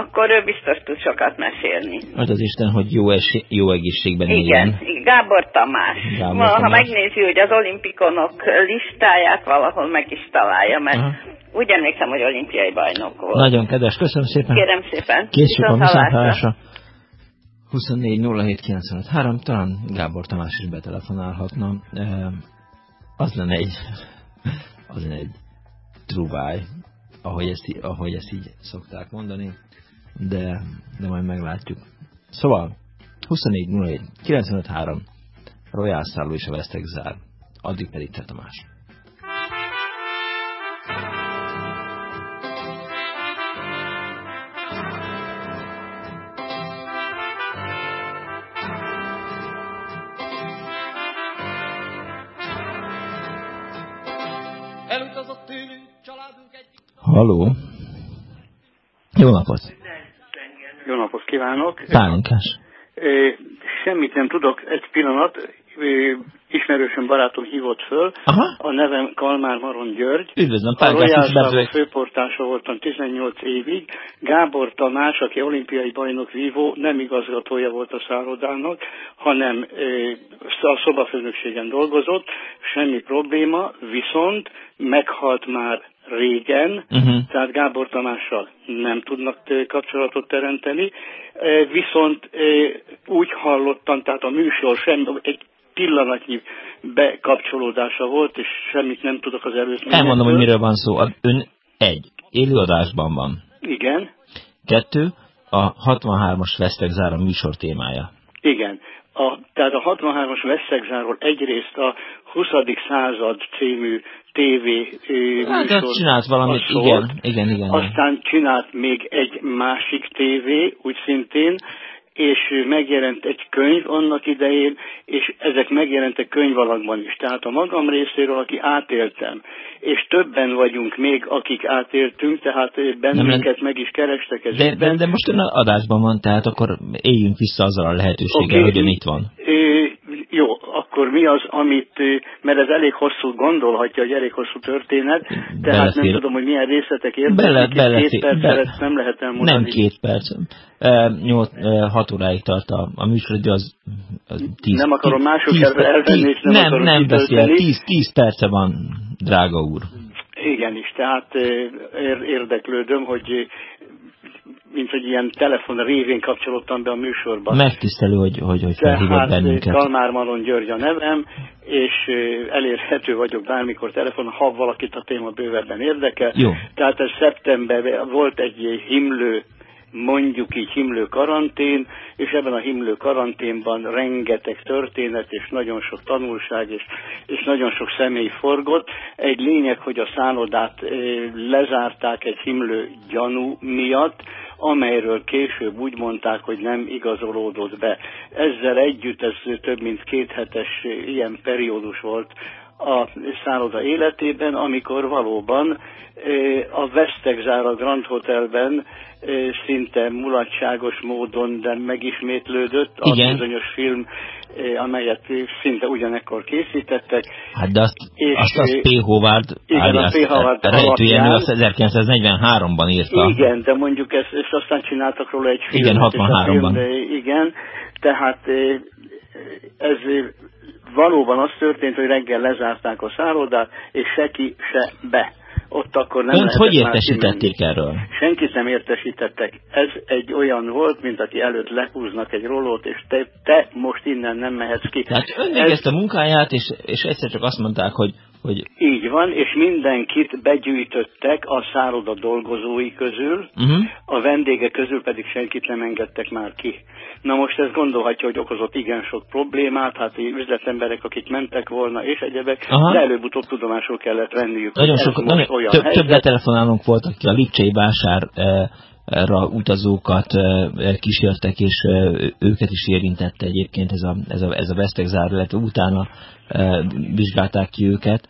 akkor ő biztos tud sokat mesélni. Az az Isten, hogy jó, jó egészségben Igen, igen. Gábor Tamás. Gábor Ma, Tamás. Ha megnézi, hogy az olimpikonok listáját valahol meg is találja, mert Aha. úgy emlékszem, hogy olimpiai bajnok volt. Nagyon kedves, köszönöm szépen. Kérem szépen. Készsük a viszontlátásra. 24 07 3, talán Gábor Tamás is betelefonálhatna. Az lenne egy, az lenne egy trubáj, ahogy ezt, ahogy ezt így szokták mondani de, de majd meglátjuk. Szóval, 24 95 3 Royal Szálló és a Vesztek zár. Addig pedig te Tamás. Halló! Jó napot! Jó napot kívánok! Pálinkás. Semmit nem tudok, egy pillanat, ismerősöm barátom hívott föl, Aha. a nevem Kalmár Maron György. Üdvözlöm, Pálinkás. A főportása voltam 18 évig. Gábor Tamás, aki olimpiai bajnok vívó, nem igazgatója volt a szállodának, hanem a szobafőnökségen dolgozott, semmi probléma, viszont meghalt már régen, uh-huh. tehát Gábor Tamással nem tudnak kapcsolatot teremteni, viszont úgy hallottam, tehát a műsor sem egy pillanatnyi bekapcsolódása volt, és semmit nem tudok az előtt. Elmondom, hogy miről van szó. Ön egy, élőadásban van. Igen. Kettő, a 63-as Vesztegzára műsor témája. Igen. A, tehát a 63-as Vesztegzáról egyrészt a 20. század című TV hát, műsor. csinált valamit, igen, igen, igen. Aztán csinált még egy másik tévé, úgy szintén, és megjelent egy könyv annak idején, és ezek megjelentek könyvalakban is. Tehát a magam részéről, aki átéltem, és többen vagyunk még, akik átéltünk, tehát bennünket meg is kerestek ez. De, de, de most ön adásban van, tehát akkor éljünk vissza azzal a lehetőséggel, okay. hogy ön itt van. É, jó, akkor mi az, amit, mert ez elég hosszú, gondolhatja, hogy elég hosszú történet, tehát belefér. nem tudom, hogy milyen részletek érdeklik, bele, két perc bele, nem lehet elmondani. Nem két perc, nyolc, hat óráig tart a, a műsor, de az, az tíz, Nem akarom mások elvenni, és nem, nem akarom Nem beszél, tíz, tíz perce van, drága úr. Igenis, tehát érdeklődöm, hogy mint hogy ilyen telefon révén kapcsolódtam be a műsorba. Megtisztelő, hogy, hogy, hogy felhívott bennünket. Kalmár Maron György a nevem, és elérhető vagyok bármikor telefon, ha valakit a téma bővebben érdekel. Jó. Tehát ez szeptemberben volt egy himlő mondjuk így himlő karantén, és ebben a himlő karanténban rengeteg történet, és nagyon sok tanulság, és, és nagyon sok személy forgott. Egy lényeg, hogy a szállodát lezárták egy himlő gyanú miatt, amelyről később úgy mondták, hogy nem igazolódott be. Ezzel együtt ez több mint két hetes ilyen periódus volt a szálloda életében, amikor valóban a Vesztegzár a Grand Hotelben szinte mulatságos módon, de megismétlődött Igen. a bizonyos film, amelyet szinte ugyanekkor készítettek. Hát de azt, és, azt az P. Howard, igen, a P. Howard alapján, azt 1943-ban írta. Igen, de mondjuk ezt, ezt aztán csináltak róla egy filmet. Igen, 63-ban. Igen, tehát ez valóban az történt, hogy reggel lezárták a szállodát, és se ki, se be ott akkor nem Önt hogy értesítették erről? Senkit nem értesítettek. Ez egy olyan volt, mint aki előtt lehúznak egy rolót, és te, te most innen nem mehetsz ki. Tehát ön végezte Ez... munkáját, és, és egyszer csak azt mondták, hogy hogy... Így van, és mindenkit begyűjtöttek a szálloda dolgozói közül, uh-huh. a vendégek közül pedig senkit nem engedtek már ki. Na most ez gondolhatja, hogy okozott igen sok problémát, hát üzletemberek, akik mentek volna, és egyebek, Aha. de előbb-utóbb tudomásul kellett venniük. Nagyon sok, nagyon, olyan több, több betelefonálunk volt, aki a Lipcsei vásár eh, ra utazókat kísértek, és őket is érintette egyébként ez a, ez a, ez a vesztegzár, illetve utána vizsgálták ki őket,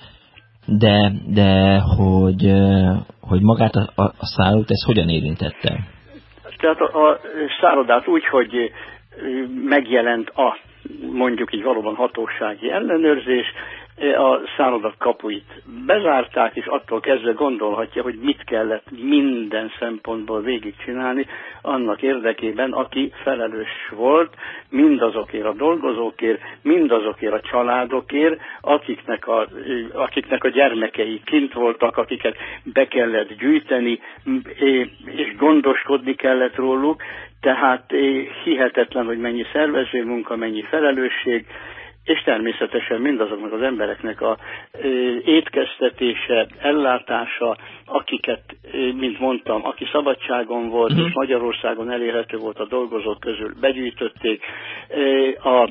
de, de hogy, hogy magát a, a, a szállót ez hogyan érintette? Tehát a, a szállodát úgy, hogy megjelent a mondjuk így valóban hatósági ellenőrzés, a szálloda kapuit bezárták, és attól kezdve gondolhatja, hogy mit kellett minden szempontból végigcsinálni annak érdekében, aki felelős volt mindazokért a dolgozókért, mindazokért a családokért, akiknek a, akiknek a gyermekei kint voltak, akiket be kellett gyűjteni, és gondoskodni kellett róluk, tehát hihetetlen, hogy mennyi szervezőmunka, mennyi felelősség, és természetesen mindazoknak az embereknek a étkeztetése, ellátása, akiket, mint mondtam, aki szabadságon volt, uh-huh. és Magyarországon elérhető volt a dolgozók közül, begyűjtötték, a,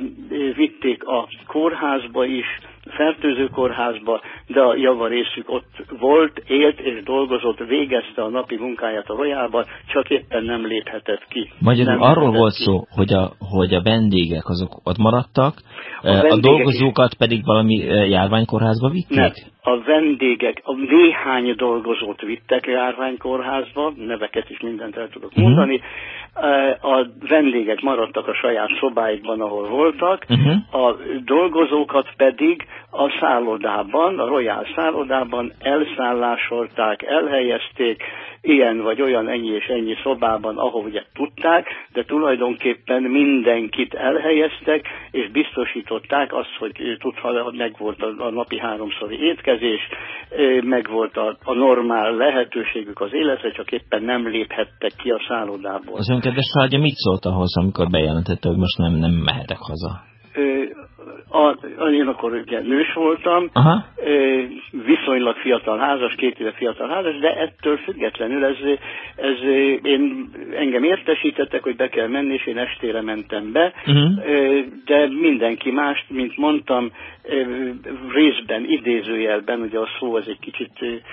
vitték a kórházba is, fertőző kórházba, de a java részük ott volt, élt és dolgozott, végezte a napi munkáját a royálban, csak éppen nem léphetett ki. Magyarul arról volt ki. szó, hogy a, hogy a vendégek azok ott maradtak, a, vendégek a dolgozókat pedig valami járványkórházba vitték? Nem, a vendégek, a néhány dolgozót vittek járványkórházba, neveket is mindent el tudok uh-huh. mondani, a vendégek maradtak a saját szobáikban, ahol voltak, uh-huh. a dolgozókat pedig a szállodában, a Royal szállodában elszállásolták, elhelyezték, ilyen vagy olyan ennyi és ennyi szobában, ahol ugye tudták, de tulajdonképpen mindenkit elhelyeztek, és biztosították azt, hogy tudha, meg volt a, a napi háromszori étkezés, meg volt a, a normál lehetőségük az életre, csak éppen nem léphettek ki a szállodából. Az önkedves családja mit szólt ahhoz, amikor bejelentette, hogy most nem, nem mehetek haza? Én akkor ugye nős voltam, Aha. viszonylag fiatal házas, két éve fiatal házas, de ettől függetlenül ez, ez én, engem értesítettek, hogy be kell menni, és én estére mentem be, uh-huh. de mindenki mást, mint mondtam, részben, idézőjelben, ugye a szó az egy kicsit,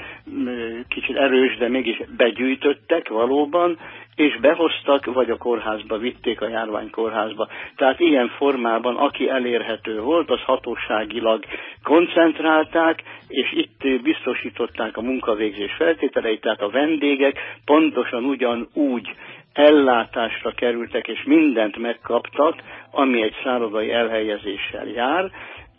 kicsit erős, de mégis begyűjtöttek valóban, és behoztak, vagy a kórházba vitték a járványkórházba. Tehát ilyen formában, aki elérhető volt, az hatóságilag koncentrálták, és itt biztosították a munkavégzés feltételeit, tehát a vendégek pontosan ugyanúgy ellátásra kerültek, és mindent megkaptak, ami egy szállodai elhelyezéssel jár,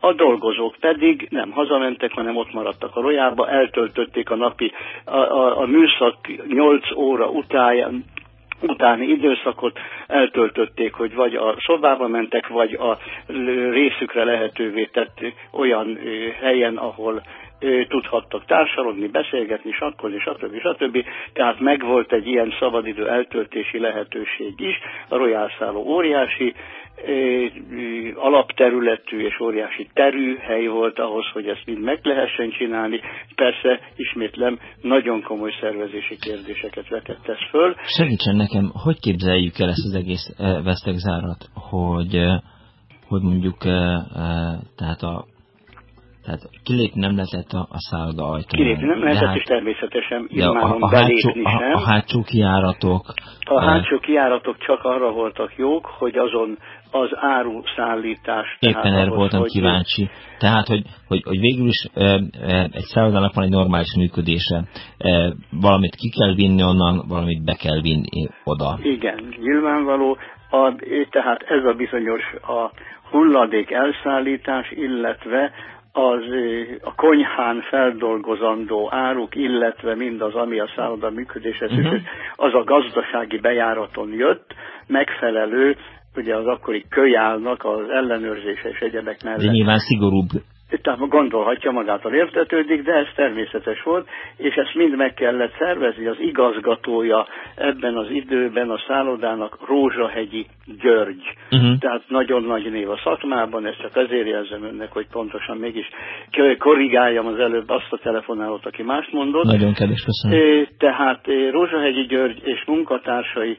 a dolgozók pedig nem hazamentek, hanem ott maradtak a rojába, eltöltötték a napi, a, a, a műszak 8 óra után, utáni időszakot eltöltötték, hogy vagy a szobába mentek, vagy a részükre lehetővé tett olyan helyen, ahol tudhattak társalogni, beszélgetni, sakkozni, stb. stb. Tehát megvolt egy ilyen szabadidő eltöltési lehetőség is. A Royal szálló óriási alapterületű és óriási terű hely volt ahhoz, hogy ezt mind meg lehessen csinálni. Persze, ismétlem, nagyon komoly szervezési kérdéseket vetett ez föl. Segítsen nekem, hogy képzeljük el ezt az egész vesztegzárat, hogy, hogy mondjuk tehát a tehát kilépni nem lehetett a, a szálloda ajtaján. Kilépni nem lehetett, hát, és természetesen immáron a, a, hátsó, a, a hátsó kiáratok... A e... hátsó kiáratok csak arra voltak jók, hogy azon az áruszállítás... Éppen erre voltam hogy kíváncsi. Tehát, hogy, hogy, hogy végül is e, e, egy szállodának van egy normális működése. E, valamit ki kell vinni onnan, valamit be kell vinni oda. Igen, nyilvánvaló. A, tehát ez a bizonyos a hulladék elszállítás, illetve az a konyhán feldolgozandó áruk, illetve mindaz, ami a szálloda működéshez uh-huh. az a gazdasági bejáraton jött, megfelelő, ugye az akkori kölyálnak az ellenőrzése és egyebek mellett. De nyilván szigorúbb tehát gondolhatja magától értetődik, de ez természetes volt, és ezt mind meg kellett szervezni. Az igazgatója ebben az időben a szállodának Rózsahegyi György. Uh-huh. Tehát nagyon nagy név a szakmában, ezt csak azért jelzem önnek, hogy pontosan mégis korrigáljam az előbb azt a telefonálót, aki mást mondott. Nagyon kedves, köszönöm. Tehát Rózsahegyi György és munkatársai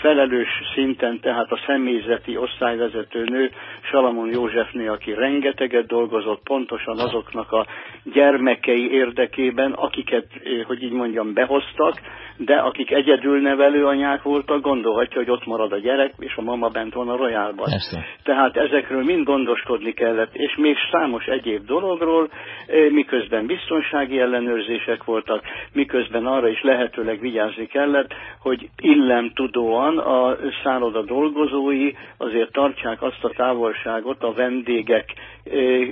felelős szinten, tehát a személyzeti osztályvezető nő Salamon Józsefné, aki rengeteget dolgozott pontosan azoknak a gyermekei érdekében, akiket, hogy így mondjam, behoztak, de akik egyedül nevelő anyák voltak, gondolhatja, hogy ott marad a gyerek, és a mama bent van a royálban. Tehát ezekről mind gondoskodni kellett, és még számos egyéb dologról, miközben biztonsági ellenőrzések voltak, miközben arra is lehetőleg vigyázni kellett, hogy illem tudóan a szálloda dolgozói azért tartsák azt a távolságot a vendégek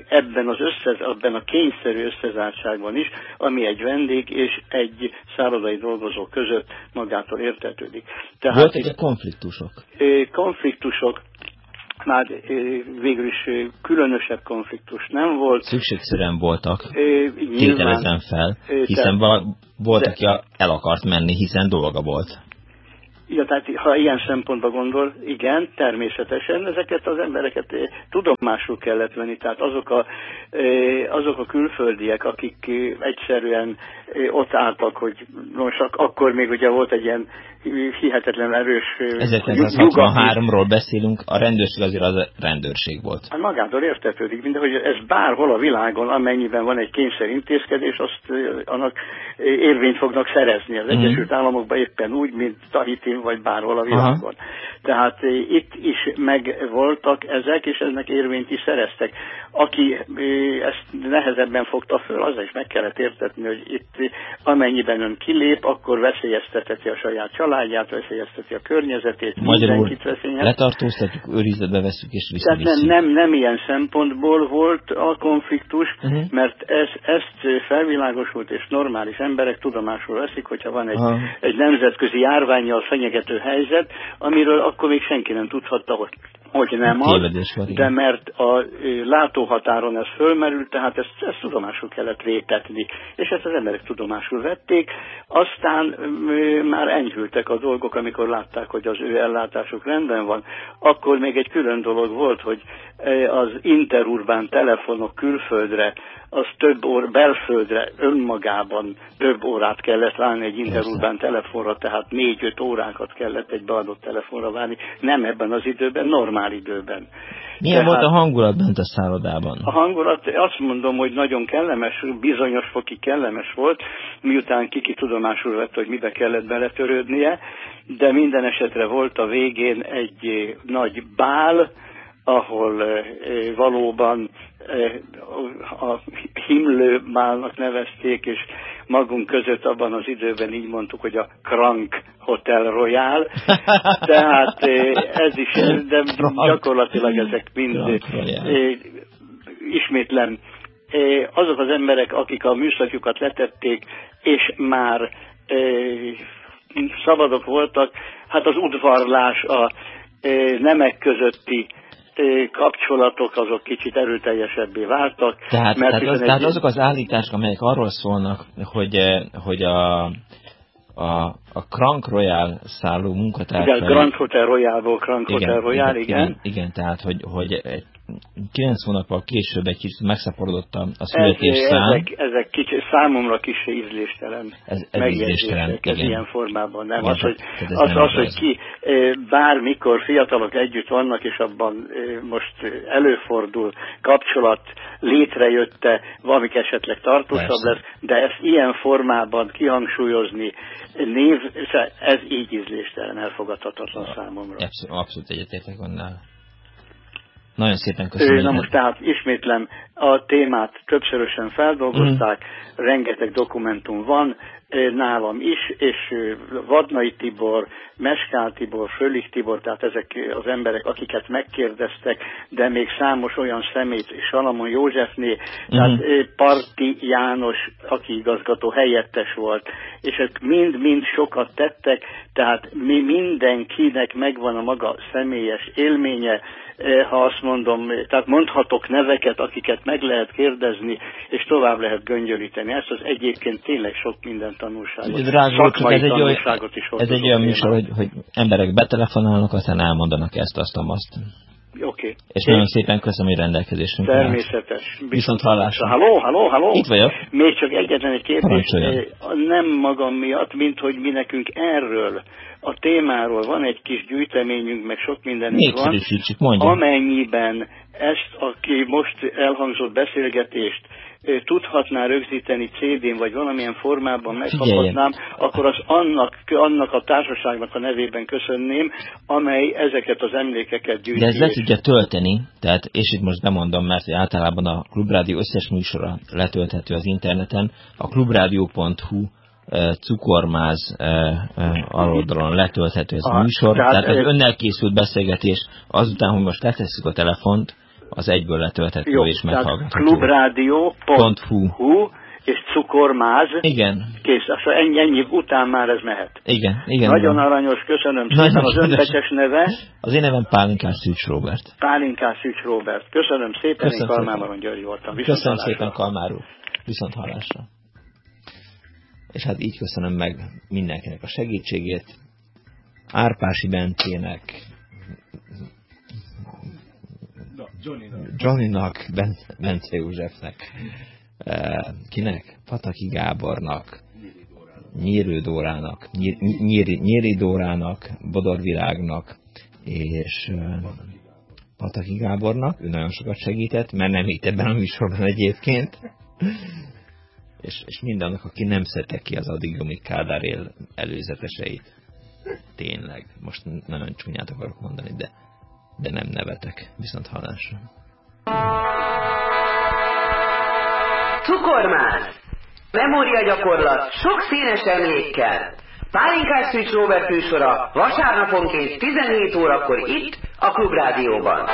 ebben az össze, ebben a kényszerű összezártságban is, ami egy vendég és egy szállodai dolgozó között magától értetődik. Tehát Volt egy konfliktusok? Konfliktusok már végül is különösebb konfliktus nem volt. Szükségszerűen voltak, tételezem fel, hiszen de, volt, aki el akart menni, hiszen dolga volt. Ja, tehát ha ilyen szempontba gondol, igen, természetesen ezeket az embereket eh, tudomásul kellett venni, tehát azok a, eh, azok a külföldiek, akik eh, egyszerűen ott álltak, hogy most akkor még ugye volt egy ilyen hihetetlen erős 1963-ról beszélünk, a rendőrség azért az rendőrség volt. Hát magától értetődik, mint hogy ez bárhol a világon, amennyiben van egy kényszerintézkedés, azt annak érvényt fognak szerezni. Az uh-huh. Egyesült Államokban éppen úgy, mint Tahitin vagy bárhol a világon. Aha. Tehát itt is megvoltak ezek, és ennek érvényt is szereztek. Aki ezt nehezebben fogta föl, az is meg kellett értetni, hogy itt amennyiben ön kilép, akkor veszélyezteteti a saját családját, veszélyezteti a környezetét, Magyarul mindenkit veszélyezteti. letartóztatjuk, őrizetbe veszük és visszavisszük. Tehát nem, nem, nem ilyen szempontból volt a konfliktus, uh-huh. mert ez, ezt felvilágosult és normális emberek tudomásul veszik, hogyha van egy, uh-huh. egy nemzetközi járványjal fenyegető helyzet, amiről akkor még senki nem tudhatta, hogy hogy nem az, de mert a látóhatáron ez fölmerült, tehát ezt, ezt tudomásul kellett vétetni, és ezt az emberek tudomásul vették, aztán már enyhültek a dolgok, amikor látták, hogy az ő ellátásuk rendben van. Akkor még egy külön dolog volt, hogy az interurbán telefonok külföldre az több óra, belföldre önmagában több órát kellett várni egy interurbán telefonra, tehát négy-öt órákat kellett egy beadott telefonra várni, nem ebben az időben, normál időben. Milyen tehát, volt a hangulat bent a szállodában? A hangulat, azt mondom, hogy nagyon kellemes, bizonyos fokig kellemes volt, miután kiki tudomásul vett, hogy mibe kellett beletörődnie, de minden esetre volt a végén egy nagy bál, ahol eh, eh, valóban eh, a himlőmálnak nevezték, és magunk között abban az időben így mondtuk, hogy a Krank Hotel Royal. Tehát ez is, de gyakorlatilag ezek mind ismétlem, azok az emberek, akik a műszakjukat letették, és már szabadok voltak, hát az udvarlás, a nemek közötti kapcsolatok azok kicsit erőteljesebbé váltak. Tehát, mert tehát, az, egy... tehát azok az állítások, amelyek arról szólnak, hogy, hogy a, a, a Crank Royal szálló munkatársai... Igen, Grand Hotel Royalból Crank igen, Hotel Royal, igen. Igen, igen tehát hogy, hogy egy kilenc hónappal később egy kicsit megszaporodott a születésszám. Ezek, ezek kicsit számomra kis ízléstelen ez, ez ízléstelen, ez ilyen formában. Nem az, hogy, az, az, az, hogy ki bármikor fiatalok együtt vannak, és abban most előfordul kapcsolat létrejötte, valamik esetleg tartósabb Persze. lesz, de ezt ilyen formában kihangsúlyozni, név, ez így ízléstelen, elfogadhatatlan számomra. Abszolút, abszolút egyetértek annál. Nagyon szépen köszönöm. Na most tehát ismétlem, a témát többszörösen feldolgozták, mm. rengeteg dokumentum van, nálam is, és Vadnai Tibor, Meskál Tibor, Fölich Tibor, tehát ezek az emberek, akiket megkérdeztek, de még számos olyan szemét, Salamon Józsefné, tehát Parti János, aki igazgató helyettes volt, és ők mind-mind sokat tettek, tehát mi mindenkinek megvan a maga személyes élménye, ha azt mondom, tehát mondhatok neveket, akiket meg lehet kérdezni, és tovább lehet göngyölíteni. Ez az egyébként tényleg sok minden tanulságot, szakmai ez egy is Ez egy olyan műsor, hogy, hogy emberek betelefonálnak, aztán elmondanak ezt, azt, azt. Oké. Okay. És nagyon szépen köszönöm, hogy rendelkezésünkre Természetes. Viszont hallásra. Halló, halló, halló. Itt vagyok. Még csak egyetlen egy kérdés. Nem magam miatt, mint hogy mi nekünk erről a témáról van egy kis gyűjteményünk, meg sok minden van, mondjam. amennyiben ezt, aki most elhangzott beszélgetést tudhatná rögzíteni CD-n, vagy valamilyen formában megkaphatnám, akkor az annak, annak a társaságnak a nevében köszönném, amely ezeket az emlékeket gyűjti. De ez le tudja tölteni, tehát, és itt most bemondom, mert általában a Klubrádió összes műsora letölthető az interneten, a klubradio.hu cukormáz aloldalon letölthető ez a műsor. Tehát, tehát az önnel készült beszélgetés, azután, hogy most letesszük a telefont, az egyből letölthető és meghallgatható. klubradio.hu és cukormáz. Igen. Kész, szóval ennyi, ennyi után már ez mehet. Igen, igen. Nagyon igen. aranyos, köszönöm Nagyon szépen. Az önbetes neve? Az én nevem Pálinkás Szűcs Robert. Pálinkás Szűcs Robert. Köszönöm szépen, köszönöm én Kalmában György voltam. Viszont köszönöm hallásra. szépen Kalmár úr. Viszont hallásra és hát így köszönöm meg mindenkinek a segítségét, Árpási Bencének, Johnnynak, Bence, Józsefnek, eh, kinek? Pataki Gábornak, Nyírő Dórának, Nyíri, Nyíri Dórának, Bodorvirágnak, és eh, Pataki Gábornak, ő nagyon sokat segített, mert nem itt ebben a műsorban egyébként, és, és mindannak, aki nem szedte ki az addig, amíg Kádár előzeteseit. Tényleg. Most nagyon csúnyát akarok mondani, de, de nem nevetek. Viszont hallásra. Cukormáz! Memória gyakorlat sok színes emlékkel. Pálinkás Szűcs Robert műsora vasárnaponként 17 órakor itt a Klubrádióban.